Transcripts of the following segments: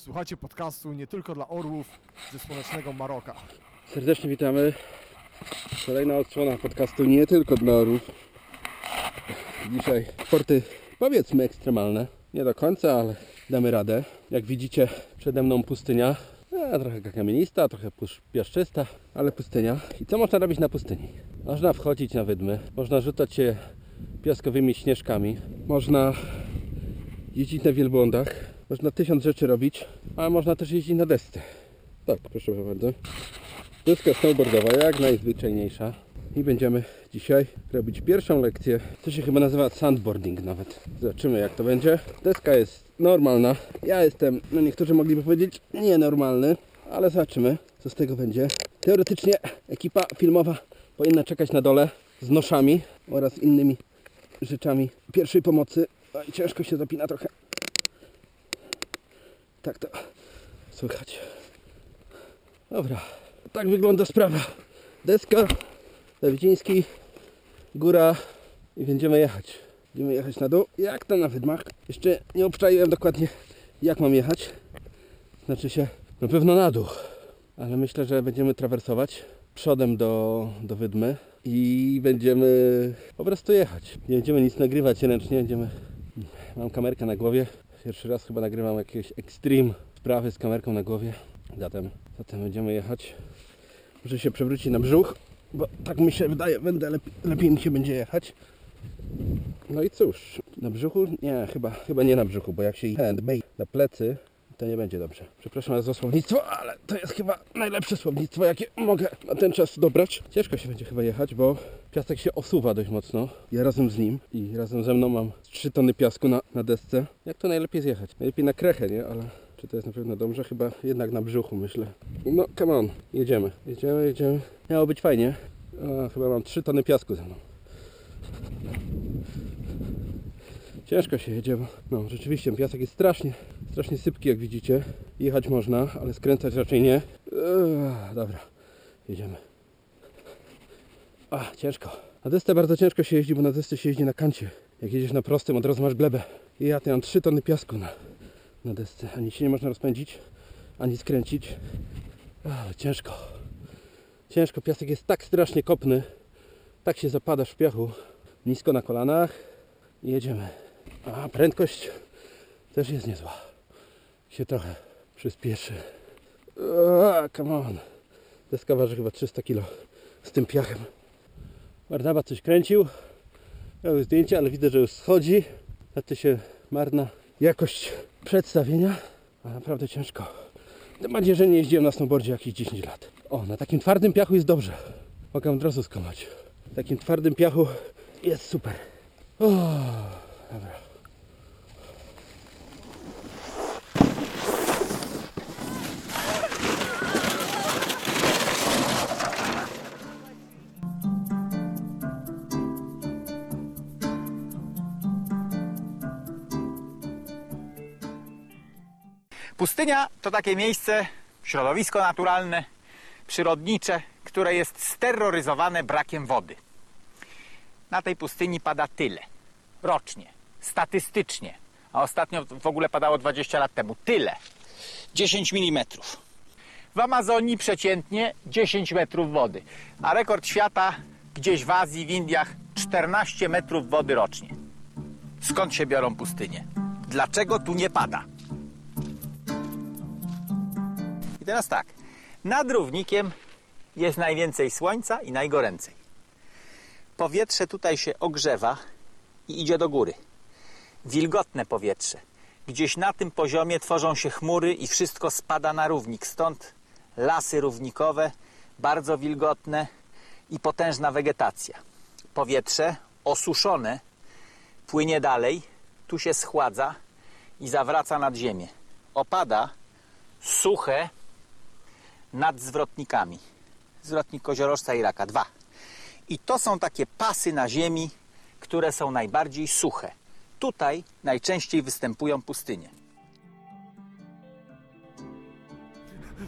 Słuchacie podcastu nie tylko dla orłów ze słonecznego Maroka. Serdecznie witamy. Kolejna odsłona podcastu nie tylko dla orów. Dzisiaj sporty powiedzmy ekstremalne. Nie do końca, ale damy radę. Jak widzicie przede mną pustynia. Trochę kamienista, trochę piaszczysta, ale pustynia. I co można robić na pustyni? Można wchodzić na wydmy, można rzucać się piaskowymi śnieżkami, można jeździć na wielbłądach, można tysiąc rzeczy robić, a można też jeździć na desce. Tak, proszę bardzo. Deska snowboardowa, jak najzwyczajniejsza. I będziemy dzisiaj robić pierwszą lekcję. To się chyba nazywa sandboarding nawet. Zobaczymy jak to będzie. Deska jest normalna. Ja jestem, no niektórzy mogliby powiedzieć, nienormalny. Ale zobaczymy co z tego będzie. Teoretycznie ekipa filmowa powinna czekać na dole z noszami oraz innymi rzeczami pierwszej pomocy. Oj, ciężko się zapina trochę. Tak to słychać. Dobra, tak wygląda sprawa. Deska, Dawidziński, góra i będziemy jechać. Będziemy jechać na dół. Jak to na wydmach? Jeszcze nie obczaiłem dokładnie jak mam jechać. Znaczy się na pewno na dół. Ale myślę, że będziemy trawersować przodem do, do wydmy i będziemy po prostu jechać. Nie będziemy nic nagrywać ręcznie, będziemy... Mam kamerkę na głowie. Pierwszy raz chyba nagrywam jakieś extreme sprawy z kamerką na głowie. Zatem, zatem będziemy jechać. Muszę się przewrócić na brzuch, bo tak mi się wydaje, będę lepiej, lepiej mi się będzie jechać. No i cóż, na brzuchu? Nie, chyba, chyba nie na brzuchu, bo jak się handbay na plecy, to nie będzie dobrze. Przepraszam za słownictwo, ale to jest chyba najlepsze słownictwo, jakie mogę na ten czas dobrać. Ciężko się będzie chyba jechać, bo piasek się osuwa dość mocno. Ja razem z nim i razem ze mną mam 3 tony piasku na, na desce. Jak to najlepiej zjechać? Najlepiej na krechę, nie? Ale czy to jest na pewno dobrze? Chyba jednak na brzuchu, myślę. No, come on. Jedziemy. Jedziemy, jedziemy. Miało być fajnie. A, chyba mam 3 tony piasku ze mną. Ciężko się jedzie, bo no, rzeczywiście piasek jest strasznie, strasznie sypki, jak widzicie. Jechać można, ale skręcać raczej nie. Eee, dobra, jedziemy. A, ciężko. Na desce bardzo ciężko się jeździ, bo na desce się jeździ na kancie. Jak jedziesz na prostym, od razu masz glebę. I ja mam 3 tony piasku na, na desce. Ani się nie można rozpędzić, ani skręcić. Ale ciężko. Ciężko, piasek jest tak strasznie kopny. Tak się zapadasz w piachu. Nisko na kolanach. I jedziemy. A prędkość też jest niezła. Się trochę przyspieszy. A, come on. Deska waży chyba 300 kg z tym piachem. Barnaba coś kręcił. Miał zdjęcie, ale widzę, że już schodzi. Znaczy się marna jakość przedstawienia. A naprawdę ciężko. Tym bardziej, że nie jeździłem na snowboardzie jakieś 10 lat. O, na takim twardym piachu jest dobrze. Mogę od razu skomać. W takim twardym piachu jest super. O, dobra. Pustynia to takie miejsce, środowisko naturalne, przyrodnicze, które jest steroryzowane brakiem wody. Na tej pustyni pada tyle. Rocznie, statystycznie. A ostatnio w ogóle padało 20 lat temu. Tyle. 10 mm. W Amazonii przeciętnie 10 metrów wody. A rekord świata gdzieś w Azji, w Indiach 14 metrów wody rocznie. Skąd się biorą pustynie? Dlaczego tu nie pada? Teraz tak. Nad równikiem jest najwięcej słońca i najgoręcej. Powietrze tutaj się ogrzewa i idzie do góry. Wilgotne powietrze. Gdzieś na tym poziomie tworzą się chmury i wszystko spada na równik. Stąd lasy równikowe, bardzo wilgotne i potężna wegetacja. Powietrze osuszone płynie dalej, tu się schładza i zawraca nad ziemię. Opada suche nad zwrotnikami. Zwrotnik koziorożca i raka. Dwa. I to są takie pasy na ziemi, które są najbardziej suche. Tutaj najczęściej występują pustynie.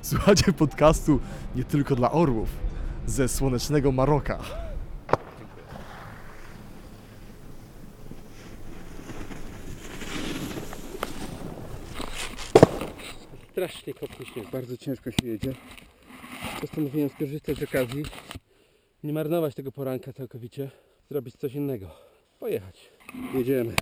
Słuchacie podcastu nie tylko dla orłów ze słonecznego Maroka. Strasznie kopnie śnieg, bardzo ciężko się jedzie. Postanowiłem skorzystać z okazji, nie marnować tego poranka całkowicie, zrobić coś innego. Pojechać. Jedziemy.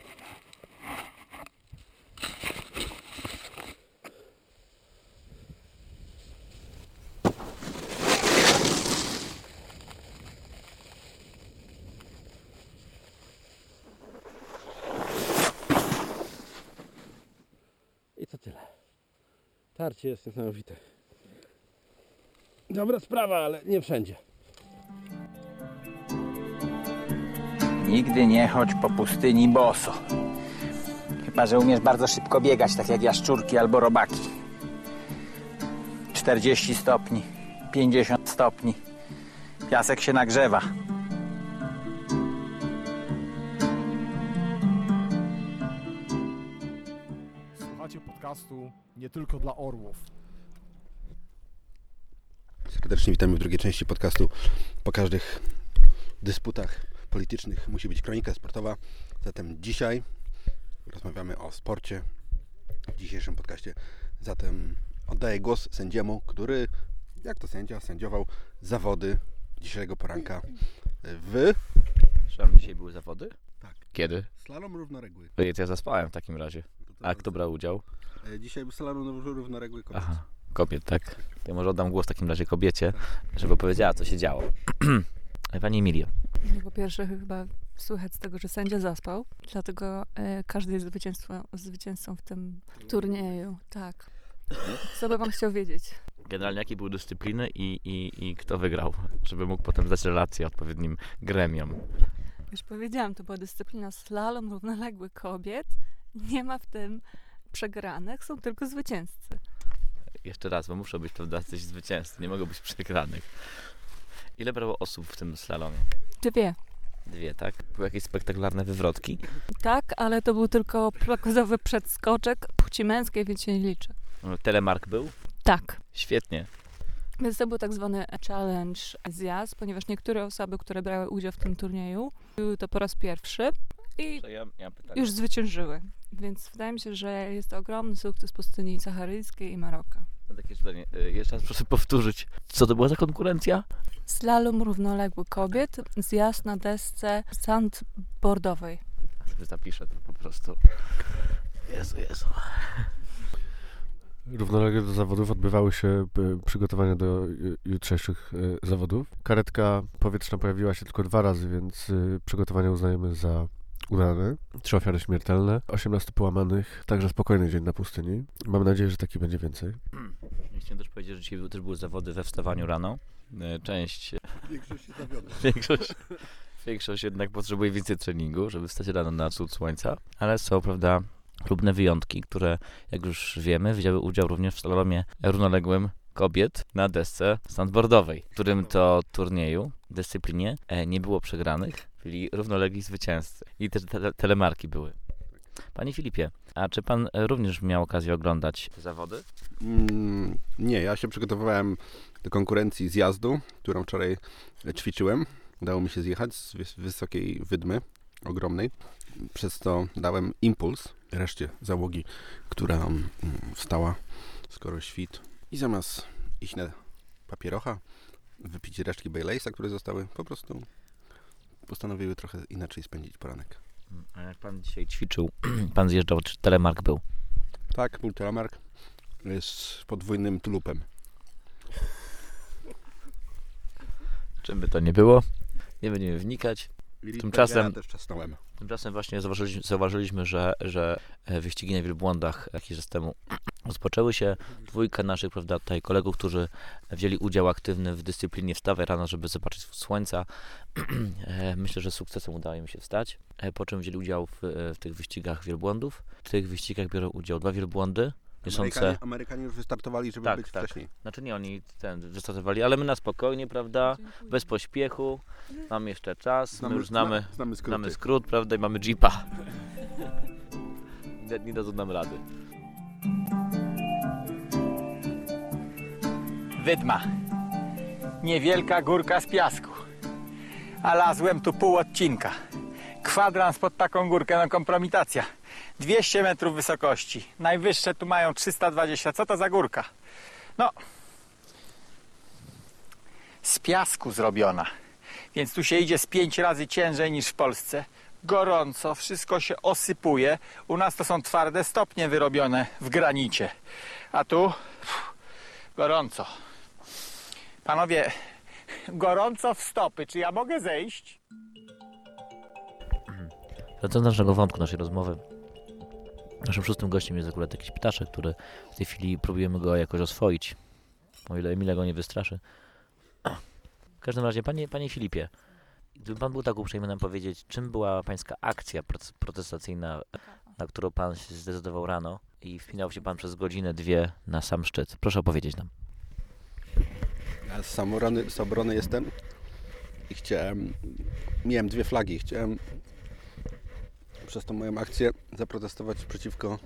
I to tyle. Tarcie jest niesamowite. Dobra sprawa, ale nie wszędzie. Nigdy nie chodź po pustyni boso. Chyba, że umiesz bardzo szybko biegać, tak jak jaszczurki albo robaki. 40 stopni, 50 stopni. Piasek się nagrzewa. Podcastu nie tylko dla orłów. Serdecznie witamy w drugiej części podcastu. Po każdych dysputach politycznych musi być kronika sportowa. Zatem dzisiaj rozmawiamy o sporcie w dzisiejszym podcaście. Zatem oddaję głos sędziemu, który, jak to sędzia, sędziował zawody dzisiejszego poranka w Przepraszam, dzisiaj były zawody? Tak. Kiedy? slalom równoległy. Ojej, to ja zaspałem w takim razie. A kto brał udział? E, Dzisiaj był slalom równoległy kobiet. Aha, kobiet, tak. To ja może oddam głos w takim razie kobiecie, żeby opowiedziała, co się działo. Pani Emilio, No, po pierwsze, chyba słychać z tego, że sędzia zaspał, dlatego e, każdy jest zwycięstwo, zwycięzcą w tym turnieju. Tak. Co by pan chciał wiedzieć? generalnie jakie były dyscypliny i, i, i kto wygrał? Żeby mógł potem zdać relację odpowiednim gremiom. Już powiedziałam, to była dyscyplina slalom równoległy kobiet. Nie ma w tym przegranych, są tylko zwycięzcy. Jeszcze raz, bo muszą być prawda, coś zwycięzcy, nie mogą być przegranych. Ile brało osób w tym slalomie? Dwie. Dwie, tak? Były jakieś spektakularne wywrotki? Tak, ale to był tylko plakozowy przedskoczek płci męskiej, więc się nie liczy. Telemark był? Tak. Świetnie. Więc to był tak zwany challenge zjazd, ponieważ niektóre osoby, które brały udział w tym turnieju, były to po raz pierwszy i To ja, ja już zwyciężyły. Więc wydaje mi się, że jest to ogromny sukces pustyni saharyjskiej i Maroka. Mam takie pytanie. Y, Jeszcze raz proszę powtórzyć. Co to była za konkurencja? Slalom równoległy kobiet, zjazd na desce sandboardowej. Sobie zapiszę to po prostu. Jezu, Jezu. Równolegle do zawodów odbywały się e, przygotowania do ju- jutrzejszych e, zawodów. Karetka powietrzna pojawiła się tylko dwa razy, więc e, przygotowania uznajemy za udane. Trzy ofiary śmiertelne, 18 połamanych, także spokojny dzień na pustyni. Mam nadzieję, że taki będzie więcej. Chciałem też powiedzieć, że dzisiaj też były zawody we wstawaniu rano. E, Część, Większość się zawiodła. większość, większość jednak potrzebuje więcej treningu, żeby wstać rano na wschód słońca. Ale są, prawda, lubne wyjątki, które, jak już wiemy, wzięły udział również w slalomie równoległym kobiet na desce standboardowej, w którym to turnieju, dyscyplinie, e, nie było przegranych, byli równolegli zwycięzcy. I też tele, telemarki były. Panie Filipie, a czy pan e, również miał okazję oglądać te zawody? Mm, nie, ja się przygotowywałem do konkurencji zjazdu, którą wczoraj ćwiczyłem. Udało mi się zjechać z wys- wysokiej wydmy, ogromnej. Przez to dałem impuls reszcie załogi, która mm, wstała skoro świt. I zamiast iść na papierocha, wypić resztki Baileysa, które zostały, po prostu postanowiły trochę inaczej spędzić poranek. A jak pan dzisiaj ćwiczył, pan zjeżdżał, czy telemark był? Tak, był telemark z podwójnym tulupem. Czym by to nie było? Nie będziemy wnikać. Tymczasem- Ja. Tymczasem właśnie zauważyliśmy, zauważyliśmy że, że e, wyścigi na wielbłądach jakiś czas temu rozpoczęły się. Dwójka naszych, prawda, tutaj kolegów, którzy wzięli udział aktywny w dyscyplinie wstawaj rano, żeby zobaczyć słońca. E, Myślę, że z sukcesem udało im się wstać, e, po czym wzięli udział w, e, w tych wyścigach wielbłądów. W tych wyścigach biorą udział dwa wielbłądy, niosące... Amerykanie, Amerykanie już wystartowali, żeby Tak, być tak. wcześniej. Znaczy nie, oni ten wystartowali, ale my na spokojnie, prawda? Bez pośpiechu. Mamy jeszcze czas, my już znamy, zna- znamy znamy skrót, prawda? I mamy jeepa. Nie, nie dadzą nam rady. Wydma. Niewielka górka z piasku. A lazłem tu pół odcinka. Kwadrans pod taką górkę, no kompromitacja. 200 metrów wysokości. Najwyższe tu mają 320. Co to za górka? No, z piasku zrobiona. Więc tu się idzie z 5 razy ciężej niż w Polsce. Gorąco, wszystko się osypuje. U nas to są twarde stopnie wyrobione w granicie. A tu pff, gorąco. Panowie, gorąco w stopy. Czy ja mogę zejść? Wracając do naszego wątku, naszej rozmowy. Naszym szóstym gościem jest akurat jakiś ptaszek, który w tej chwili próbujemy go jakoś oswoić. O ile Emilia go nie wystraszy. W każdym razie, panie, panie Filipie, gdyby pan był tak uprzejmy nam powiedzieć, czym była pańska akcja protestacyjna, na którą pan się zdecydował rano i wpinał się pan przez godzinę, dwie na sam szczyt. Proszę opowiedzieć nam. Ja z samorony, z obrony jestem i chciałem, miałem dwie flagi, chciałem przez tą moją akcję zaprotestować przeciwko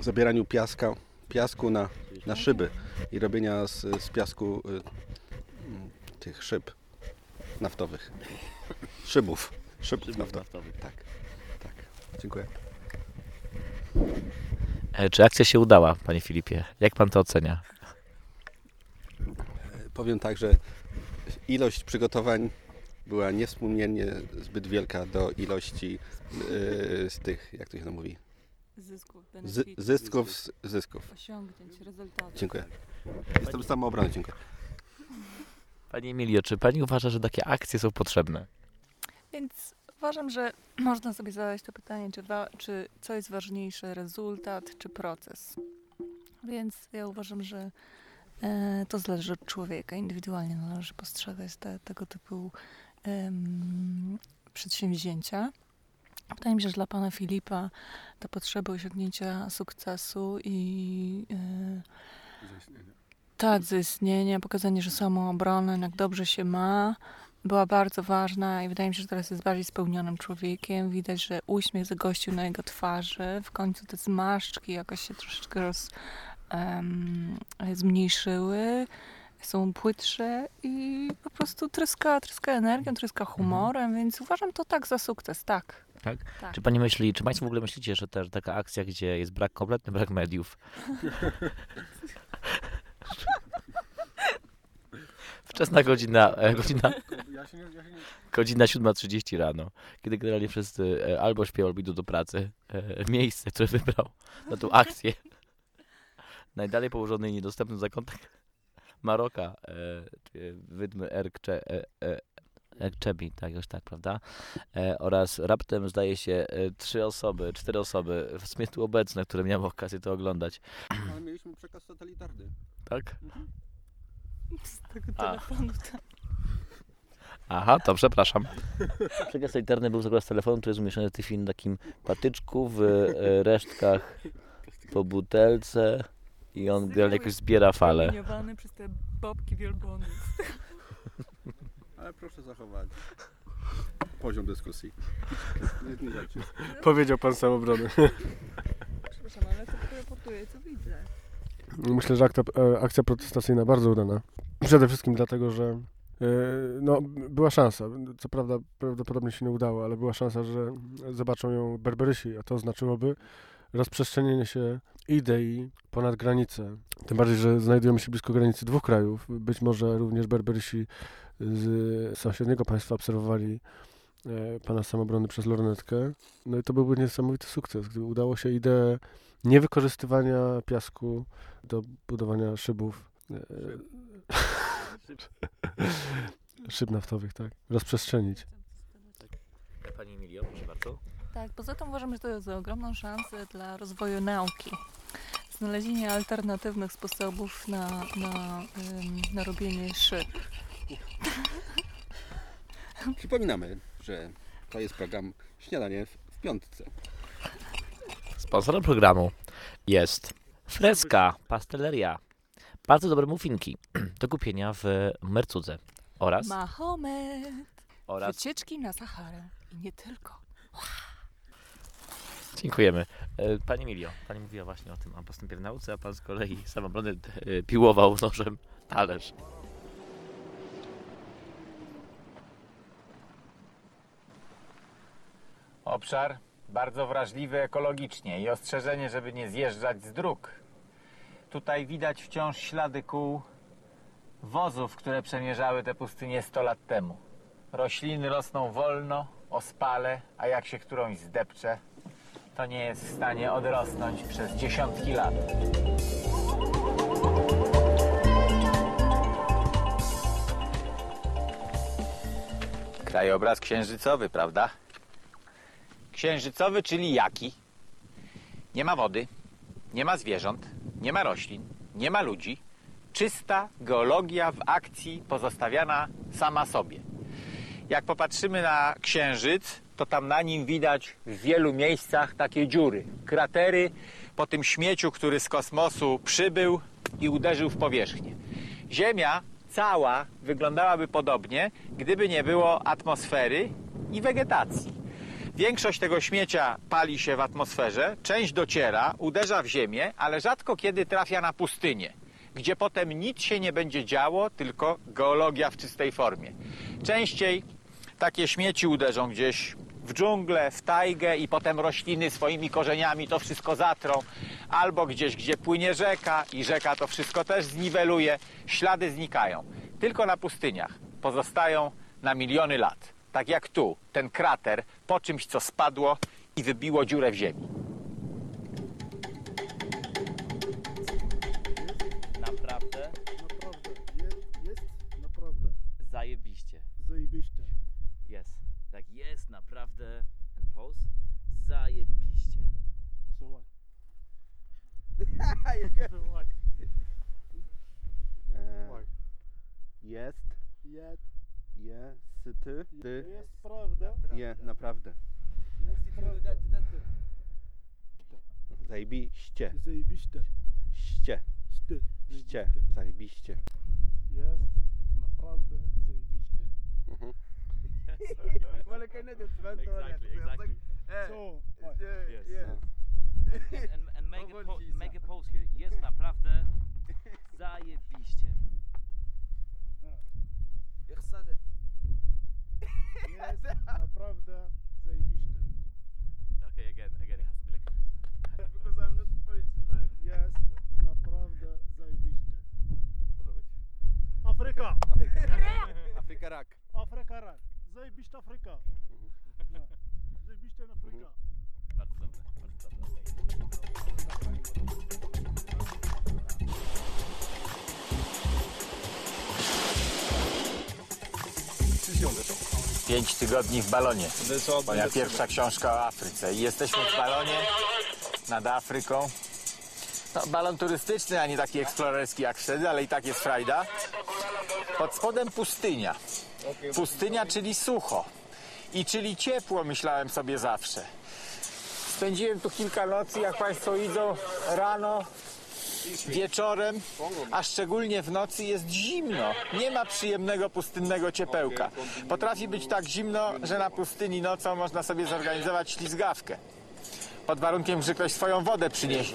zabieraniu piaska, piasku na, na szyby i robienia z, z piasku y, mm, tych szyb naftowych. Szybów. Szybów naftowych. Tak, tak. Dziękuję. E, czy akcja się udała, panie Filipie? Jak pan to ocenia? Powiem tak, że ilość przygotowań była niewspółmiernie zbyt wielka do ilości yy, z tych, jak to się mówi, Zysków, z, zysków, z- zysków. osiągnięć, rezultatów. Dziękuję. Jestem z samoobrony, dziękuję. Pani Emilio, czy pani uważa, że takie akcje są potrzebne? Więc uważam, że można sobie zadać to pytanie, czy, wa- czy co jest ważniejsze, rezultat czy proces. Więc ja uważam, że to zależy od człowieka. Indywidualnie należy postrzegać te, tego typu em, przedsięwzięcia. Wydaje mi się, że dla pana Filipa ta potrzeba osiągnięcia sukcesu i e, tak, zaistnienia, pokazanie, że samoobrony, jak dobrze się ma, była bardzo ważna i wydaje mi się, że teraz jest bardziej spełnionym człowiekiem. Widać, że uśmiech zagościł na jego twarzy. W końcu te zmarszczki jakoś się troszeczkę roz, em, zmniejszyły. Są płytsze i po prostu tryska, tryska energią, tryska humorem, więc uważam to tak za sukces, tak. Tak? Tak. Czy pani myśli, czy państwo w ogóle myślicie, że też taka akcja, gdzie jest brak, kompletny brak mediów? Wczesna godzina, e, godzina, godzina 7.30 rano, kiedy generalnie wszyscy e, albo śpią, albo idą do pracy. E, miejsce, które wybrał na tą akcję. Najdalej położony i niedostępny zakątek Maroka, e, czy wydmy Erkcze, e, e, Erkczebi, tak, już tak, prawda? E, oraz raptem zdaje się e, trzy osoby, cztery osoby w sumie tu obecne, które miały okazję to oglądać. Ale mieliśmy przekaz satelitarny. Tak? Z tego A. telefonu. tak. Aha, to przepraszam. Przekaz satelitarny był z telefonu, który jest umieszczony w tej chwili na takim patyczku w e, resztkach po butelce i on generalnie jakoś zbiera fale. Promieniowany przez te babki wielbłądów. Ale proszę zachować poziom dyskusji. Nie. Powiedział pan samobrony. Przepraszam, ale to reportuję, co widzę. Myślę, że akta, e, akcja protestacyjna bardzo udana. Przede wszystkim dlatego, że e, no, była szansa. Co prawda prawdopodobnie się nie udało, ale była szansa, że zobaczą ją Berberysi, a to znaczyłoby rozprzestrzenienie się idei ponad granicę. Tym bardziej, że znajdujemy się blisko granicy dwóch krajów. Być może również Berberysi z sąsiedniego państwa obserwowali e, pana samobrony przez lornetkę. No i to byłby niesamowity sukces, gdyby udało się ideę niewykorzystywania piasku do budowania szybów. e, Szyb naftowych, tak. Rozprzestrzenić. Pani Emilio, proszę bardzo. Tak, poza tym uważam, że to jest ogromną szansę dla rozwoju nauki. Znalezienie alternatywnych sposobów na, na, ym, na robienie szyb. Przypominamy, że to jest program Śniadanie w, piątce. Sponsorem programu jest Freska Pasteleria. Bardzo dobre muffinki do kupienia w Mercudze oraz, Mahomet! oraz Wycieczki na Saharę. I nie tylko. Dziękujemy. E, Pani Emilio, Pani mówiła właśnie o tym o postępie w nauce, a Pan z kolei samobrony e, piłował nożem talerz. Obszar bardzo wrażliwy ekologicznie i ostrzeżenie, żeby nie zjeżdżać z dróg. Tutaj widać wciąż ślady kół wozów, które przemierzały te pustynie 100 lat temu. Rośliny rosną wolno, ospale, a jak się którąś zdepcze, to nie jest w stanie odrosnąć przez dziesiątki lat. Krajobraz księżycowy, prawda? Księżycowy, czyli jaki? Nie ma wody, nie ma zwierząt, nie ma roślin, nie ma ludzi. Czysta geologia w akcji pozostawiana sama sobie. Jak popatrzymy na księżyc, to tam na nim widać w wielu miejscach takie dziury, kratery po tym śmieciu, który z kosmosu przybył i uderzył w powierzchnię. Ziemia cała wyglądałaby podobnie, gdyby nie było atmosfery i wegetacji. Większość tego śmiecia pali się w atmosferze, część dociera, uderza w ziemię, ale rzadko kiedy trafia na pustynię, gdzie potem nic się nie będzie działo, tylko geologia w czystej formie. Częściej takie śmieci uderzą gdzieś w dżunglę, w tajgę i potem rośliny swoimi korzeniami to wszystko zatrą, albo gdzieś, gdzie płynie rzeka i rzeka to wszystko też zniweluje, ślady znikają. Tylko na pustyniach pozostają na miliony lat. Tak jak tu, ten krater po czymś, co spadło i wybiło dziurę w ziemi. Naprawdę. And pose? Zajebiście. So what? E, Why? jest, Jest, je, syty, ty, jest prawda. je, naprawdę. Jest prawda. Zajebiście, Zajebiście. ście, Ście. ście, zajebiście. Jest naprawdę zajebiście. Mhm. ولا كأنها dismantled ولا Exactly, exactly. So, uh, Yes. yes. And, and mega, po- Powolcisa. mega Polski jest naprawdę zajebiście. يقصد Jest naprawdę zajebiste. Okay, again, again, it has to be like. because I'm not Polish man. Jest naprawdę zajebiste. Afryka! Afryka rak. Afryka rak. Zajebiście Afryka. No. Zajebiście Afryka. Bardzo dobre, bardzo dobre. Pięć tygodni w balonie. Moja pierwsza książka o Afryce. I jesteśmy w balonie nad Afryką. No, balon turystyczny, a nie taki eksplorerski jak wtedy, ale i tak jest frajda. Pod spodem pustynia. Pustynia, czyli sucho. I czyli ciepło, myślałem sobie zawsze. Spędziłem tu kilka nocy, jak Państwo widzą, rano, wieczorem, a szczególnie w nocy jest zimno. Nie ma przyjemnego pustynnego ciepełka. Potrafi być tak zimno, że na pustyni nocą można sobie zorganizować ślizgawkę. Pod warunkiem, że ktoś swoją wodę przyniesie.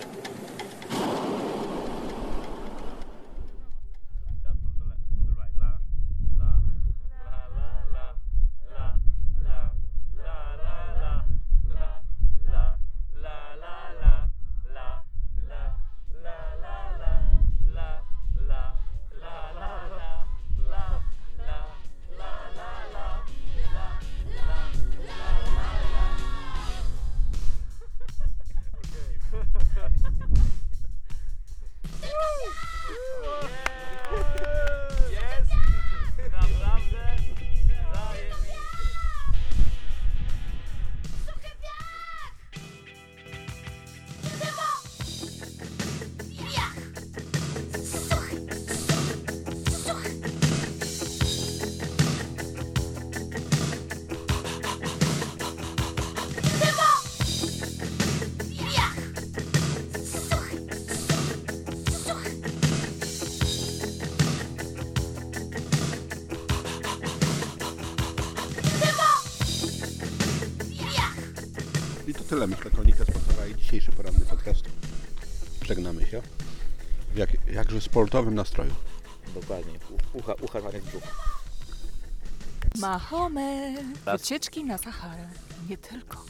Jak, jakże sportowym nastroju. Dokładnie. Ucha, ucha brzuch. Mahomet! Wycieczki na Saharę. Nie tylko.